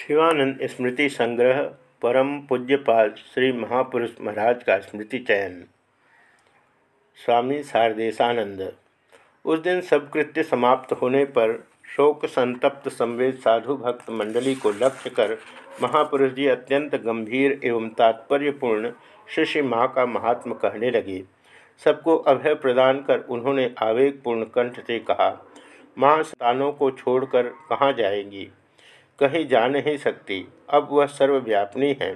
शिवानंद स्मृति संग्रह परम पूज्यपाल श्री महापुरुष महाराज का स्मृति चयन। स्वामी शारदेशानंद उस दिन सब कृत्य समाप्त होने पर शोक संतप्त संवेद साधु भक्त मंडली को लक्ष्य कर महापुरुष जी अत्यंत गंभीर एवं तात्पर्यपूर्ण शिष्य माँ का महात्मा कहने लगे। सबको अभय प्रदान कर उन्होंने आवेगपूर्ण कंठ से कहा माँ स्थानों को छोड़कर कहाँ जाएँगी? कहीं जा नहीं सकती। अब वह सर्वव्यापनी है।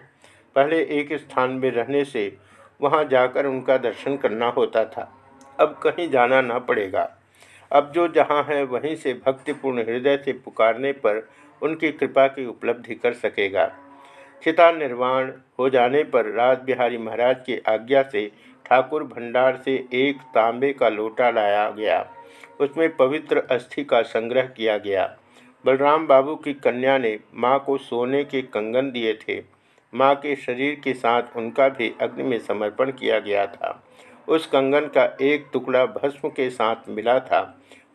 पहले एक स्थान में रहने से वहाँ जाकर उनका दर्शन करना होता था। अब कहीं जाना न पड़ेगा। अब जो जहाँ है वहीं से भक्तिपूर्ण हृदय से पुकारने पर उनकी कृपा की उपलब्धि कर सकेगा। चिता निर्वाण हो जाने पर राज बिहारी महाराज की आज्ञा से ठाकुर भंडार से एक तांबे का लोटा लाया गया। उसमें पवित्र अस्थि का संग्रह किया गया। बलराम बाबू की कन्या ने माँ को सोने के कंगन दिए थे। माँ के शरीर के साथ उनका भी अग्नि में समर्पण किया गया था। उस कंगन का एक टुकड़ा भस्म के साथ मिला था।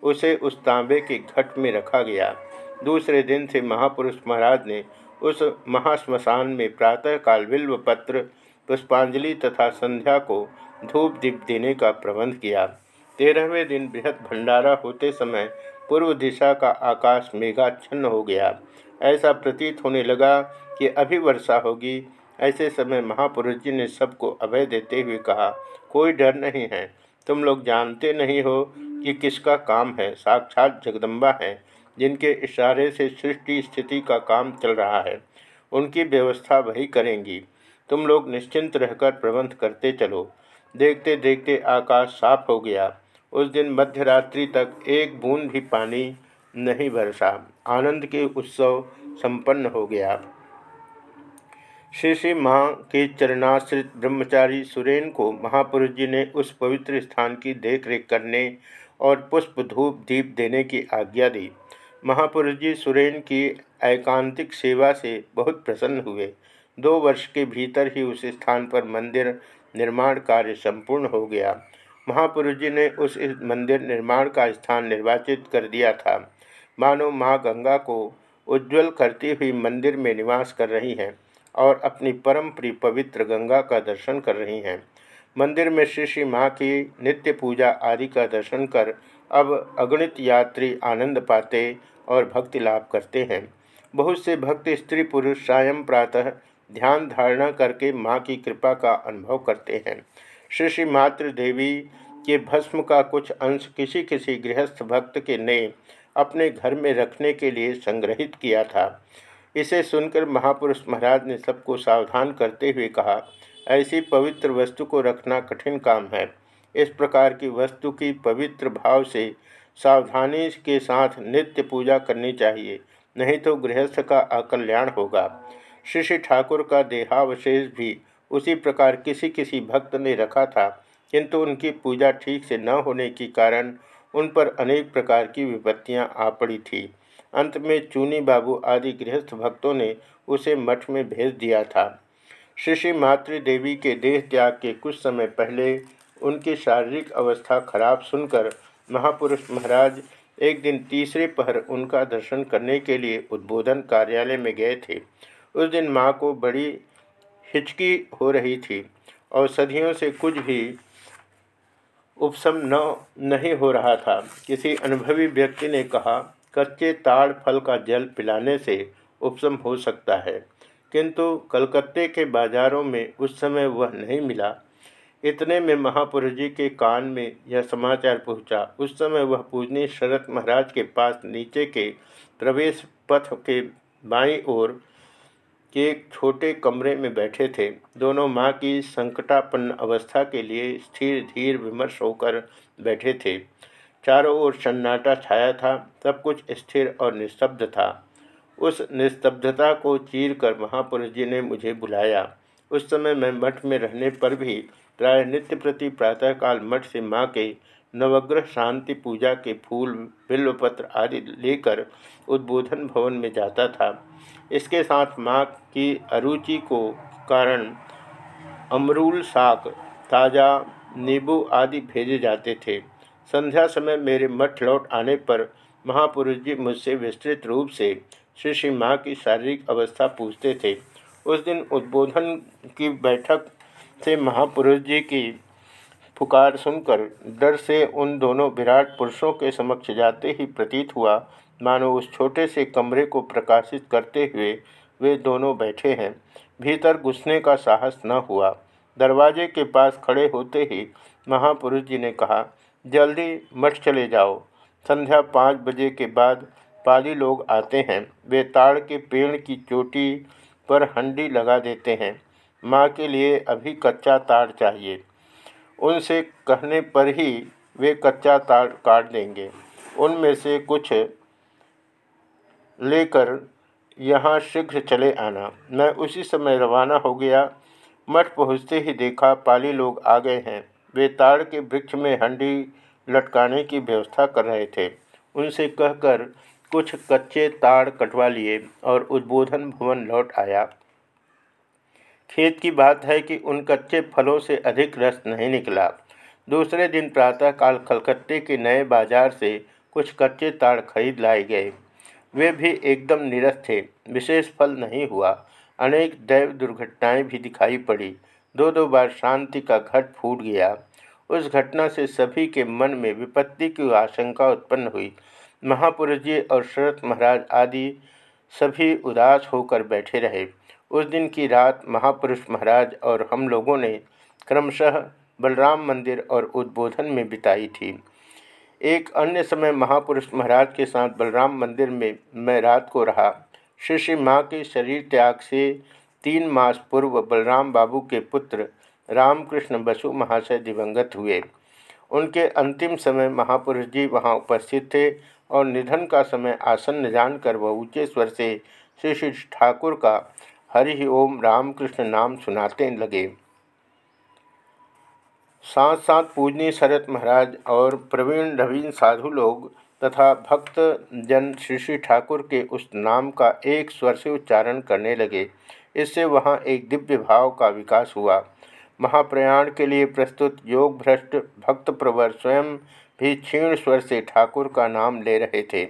उसे उस तांबे के घट में रखा गया। दूसरे दिन से महापुरुष महाराज ने उस महाश्मशान में प्रातःकाल बिल्व पत्र पुष्पांजलि तथा संध्या को धूप दीप देने का प्रबंध किया। तेरहवें दिन बृहद भंडारा होते समय पूर्व दिशा का आकाश मेघाच्छन्न हो गया। ऐसा प्रतीत होने लगा कि अभी वर्षा होगी। ऐसे समय महापुरुष जी ने सबको अभय देते हुए कहा, कोई डर नहीं है। तुम लोग जानते नहीं हो कि किसका काम है। साक्षात जगदम्बा है, जिनके इशारे से सृष्टि स्थिति का काम चल रहा है। उनकी व्यवस्था वही करेंगी। तुम लोग निश्चिंत रहकर प्रबंध करते चलो। देखते देखते आकाश साफ़ हो गया। उस दिन मध्यरात्रि तक एक बूंद भी पानी नहीं बरसा आनंद के उत्सव संपन्न हो गया। श्री श्री माँ के चरणाश्रित ब्रह्मचारी सुरेन को महापुरुष जी ने उस पवित्र स्थान की देखरेख करने और पुष्प धूप दीप देने की आज्ञा दी। महापुरुष जी सुरेन की एकांतिक सेवा से बहुत प्रसन्न हुए। दो वर्ष के भीतर ही उस स्थान पर मंदिर निर्माण कार्य संपूर्ण हो गया। महापुरुष जी ने उस मंदिर निर्माण का स्थान निर्वाचित कर दिया था। मानो माँ गंगा को उज्जवल करती हुई मंदिर में निवास कर रही हैं और अपनी परम प्रिय पवित्र गंगा का दर्शन कर रही हैं। मंदिर में श्री श्री माँ की नित्य पूजा आदि का दर्शन कर अब अगणित यात्री आनंद पाते और भक्ति लाभ करते हैं। बहुत से भक्त स्त्री पुरुष सायं प्रातः ध्यान धारणा करके माँ की कृपा का अनुभव करते हैं। श्री श्री मातृ देवी के भस्म का कुछ अंश किसी किसी गृहस्थ भक्त के ने अपने घर में रखने के लिए संग्रहित किया था। इसे सुनकर महापुरुष महाराज ने सबको सावधान करते हुए कहा, ऐसी पवित्र वस्तु को रखना कठिन काम है। इस प्रकार की वस्तु की पवित्र भाव से सावधानी के साथ नित्य पूजा करनी चाहिए, नहीं तो गृहस्थ का अकल्याण होगा। श्री श्री ठाकुर का देहावशेष भी उसी प्रकार किसी किसी भक्त ने रखा था, किंतु उनकी पूजा ठीक से न होने के कारण उन पर अनेक प्रकार की विपत्तियाँ आ पड़ी थी। अंत में चूनी बाबू आदि गृहस्थ भक्तों ने उसे मठ में भेज दिया था। श्री मातृदेवी के देह त्याग के कुछ समय पहले उनकी शारीरिक अवस्था खराब सुनकर महापुरुष महाराज एक दिन तीसरे पहर उनका दर्शन करने के लिए उद्बोधन कार्यालय में गए थे। उस दिन माँ को बड़ी हिचकी हो रही थी। औषधियों से कुछ भी उपशम न, नहीं हो रहा था। किसी अनुभवी व्यक्ति ने कहा, कच्चे ताड़ फल का जल पिलाने से उपशम हो सकता है। किंतु कलकत्ते के बाजारों में उस समय वह नहीं मिला। इतने में महापुरुष जी के कान में यह समाचार पहुँचा। उस समय वह पूजनीय शरत महाराज के पास नीचे के प्रवेश पथ के बाईं ओर के एक छोटे कमरे में बैठे थे। दोनों माँ की संकटापन्न अवस्था के लिए स्थिर, धीर, विमर्श होकर बैठे थे। चारों ओर सन्नाटा छाया था, सब कुछ स्थिर और निस्तब्ध था। उस निस्तब्धता को चीर कर महापुरुष जी ने मुझे बुलाया। उस समय मैं मठ में रहने पर भी प्राय नित्य प्रति प्रातःकाल मठ से माँ के नवग्रह शांति, पूजा के फूल, बिल्वपत्र आदि लेकर उद्बोधन भवन में जाता था। इसके साथ माँ की अरुचि को कारण अमरूल साग, ताज़ा नींबू आदि भेजे जाते थे। संध्या समय मेरे मठ लौट आने पर महापुरुष जी मुझसे विस्तृत रूप से श्री श्री माँ की शारीरिक अवस्था पूछते थे। उस दिन उद्बोधन की बैठक से महापुरुष जी की पुकार सुनकर डर से उन दोनों विराट पुरुषों के समक्ष जाते ही प्रतीत हुआ, मानो उस छोटे से कमरे को प्रकाशित करते हुए वे दोनों बैठे हैं। भीतर घुसने का साहस न हुआ। दरवाजे के पास खड़े होते ही महापुरुष जी ने कहा, जल्दी मठ चले जाओ। संध्या पाँच बजे के बाद पाली लोग आते हैं। वे ताड़ के पेड़ की चोटी पर हंडी लगा देते हैं। माँ के लिए अभी कच्चा ताड़ चाहिए। उनसे कहने पर ही वे कच्चा ताड़ काट देंगे। उनमें से कुछ लेकर यहाँ शीघ्र चले आना। मैं उसी समय रवाना हो गया। मठ पहुँचते ही देखा पाली लोग आ गए हैं। वे ताड़ के वृक्ष में हंडी लटकाने की व्यवस्था कर रहे थे। उनसे कहकर कुछ कच्चे ताड़ कटवा लिए और उद्बोधन भवन लौट आया। खेत की बात है कि उन कच्चे फलों से अधिक रस नहीं निकला। दूसरे दिन प्रातःकाल कलकत्ते के नए बाज़ार से कुछ कच्चे ताड़ खरीद लाए गए। वे भी एकदम निरस थे। विशेष फल नहीं हुआ। अनेक दैव दुर्घटनाएँ भी दिखाई पड़ी। दो दो बार शांति का घट फूट गया। उस घटना से सभी के मन में विपत्ति की आशंका उत्पन्न हुई। महापुरुष जी और शरत महाराज आदि सभी उदास होकर बैठे रहे। उस दिन की रात महापुरुष महाराज और हम लोगों ने क्रमशः बलराम मंदिर और उद्बोधन में बिताई थी। एक अन्य समय महापुरुष महाराज के साथ बलराम मंदिर में मैं रात को रहा। श्री श्री माँ के शरीर त्याग से तीन मास पूर्व बलराम बाबू के पुत्र रामकृष्ण बसु महाशय दिवंगत हुए। उनके अंतिम समय महापुरुष जी वहाँ उपस्थित थे और निधन का समय आसन्न जानकर वह ऊँचे स्वर से श्री श्री ठाकुर का हरि ओम रामकृष्ण नाम सुनाते लगे। साथ साथ पूजनी शरत महाराज और प्रवीण नवीन साधु लोग तथा भक्त जन श्री श्री ठाकुर के उस नाम का एक स्वर से उच्चारण करने लगे। इससे वहाँ एक दिव्य भाव का विकास हुआ। महाप्रयाण के लिए प्रस्तुत योग भ्रष्ट भक्त प्रवर स्वयं भी क्षीण स्वर से ठाकुर का नाम ले रहे थे।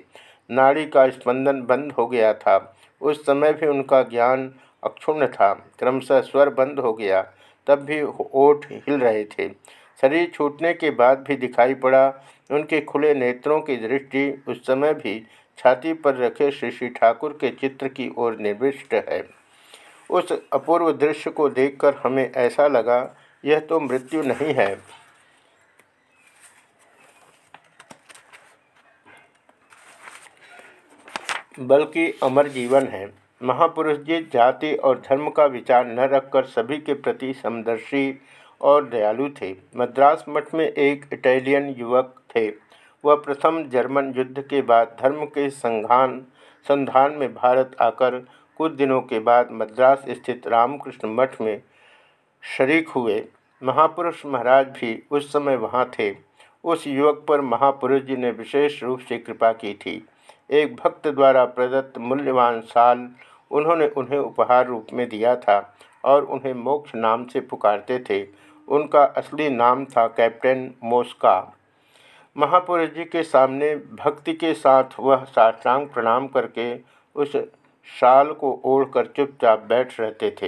नाड़ी का स्पंदन बंद हो गया था। उस समय भी उनका ज्ञान अक्षुण्ण था। क्रमशः स्वर बंद हो गया। तब भी ओठ हिल रहे थे। शरीर छूटने के बाद भी दिखाई पड़ा। उनके खुले नेत्रों की दृष्टि उस समय भी छाती पर रखे श्री श्री ठाकुर के चित्र की ओर निर्विष्ट है। उस अपूर्व दृश्य को देखकर हमें ऐसा लगा, यह तो मृत्यु नहीं है। बल्कि अमर जीवन है। महापुरुष जी जाति और धर्म का विचार न रखकर सभी के प्रति समदर्शी और दयालु थे। मद्रास मठ में एक इटालियन युवक थे। वह प्रथम जर्मन युद्ध के बाद धर्म के संघान, संधान में भारत आकर कुछ दिनों के बाद मद्रास स्थित रामकृष्ण मठ में शरीक हुए। महापुरुष महाराज भी उस समय वहाँ थे। उस युवक पर महापुरुष जी ने विशेष रूप से कृपा की थी। एक भक्त द्वारा प्रदत्त मूल्यवान साल उन्होंने उन्हें उपहार रूप में दिया था और उन्हें मोक्ष नाम से पुकारते थे। उनका असली नाम था कैप्टन मोस्का। महापुरुष जी के सामने भक्ति के साथ वह साष्टांग प्रणाम करके उस शाल को ओढ़कर चुपचाप बैठ रहते थे।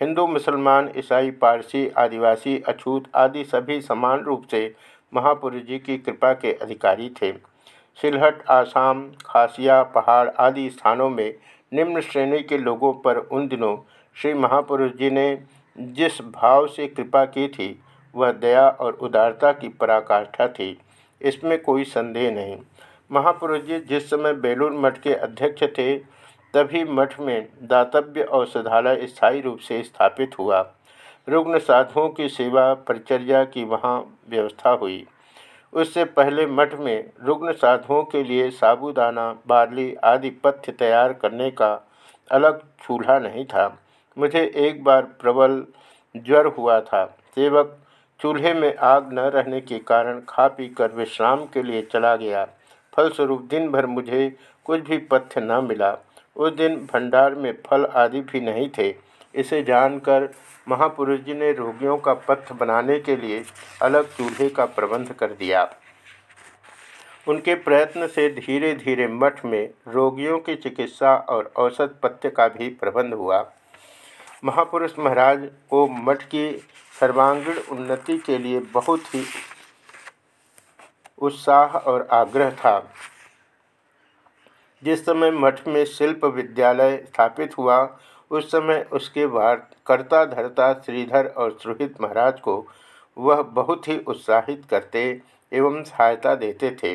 हिंदू, मुसलमान, ईसाई, पारसी, आदिवासी, अछूत आदि सभी समान रूप से महापुरुष जी की कृपा के अधिकारी थे। सिलहट, आसाम, खासिया, पहाड़ आदि स्थानों में निम्न श्रेणी के लोगों पर उन दिनों श्री महापुरुष जी ने जिस भाव से कृपा की थी, वह दया और उदारता की पराकाष्ठा थी। इसमें कोई संदेह नहीं। महापुरुष जी जिस समय बेलूर मठ के अध्यक्ष थे, तभी मठ में दातव्य औषधालय स्थायी रूप से स्थापित हुआ। रुग्ण साधुओं की सेवा, परिचर्या की वहाँ व्यवस्था हुई। उससे पहले मठ में रुग्ण साधुओं के लिए साबुदाना, बार्ली आदि पथ्य तैयार करने का अलग चूल्हा नहीं था। मुझे एक बार प्रबल ज्वर हुआ था। सेवक चूल्हे में आग न रहने के कारण खा पी कर विश्राम के लिए चला गया। फलस्वरूप दिन भर मुझे कुछ भी पथ्य न मिला। उस दिन भंडार में फल आदि भी नहीं थे। इसे जानकर महापुरुष जी ने रोगियों का पथ बनाने के लिए अलग चूल्हे का प्रबंध कर दिया। उनके प्रयत्न से धीरे धीरे मठ में रोगियों की चिकित्सा और औसत पथ्य का भी प्रबंध हुआ। महापुरुष महाराज को मठ की सर्वांगीण उन्नति के लिए बहुत ही उत्साह और आग्रह था। जिस समय मठ में शिल्प विद्यालय स्थापित हुआ उस समय उसके कर्ता धरता श्रीधर और सुहित महाराज को वह बहुत ही उत्साहित करते एवं सहायता देते थे।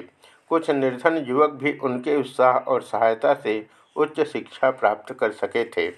कुछ निर्धन युवक भी उनके उत्साह और सहायता से उच्च शिक्षा प्राप्त कर सके थे।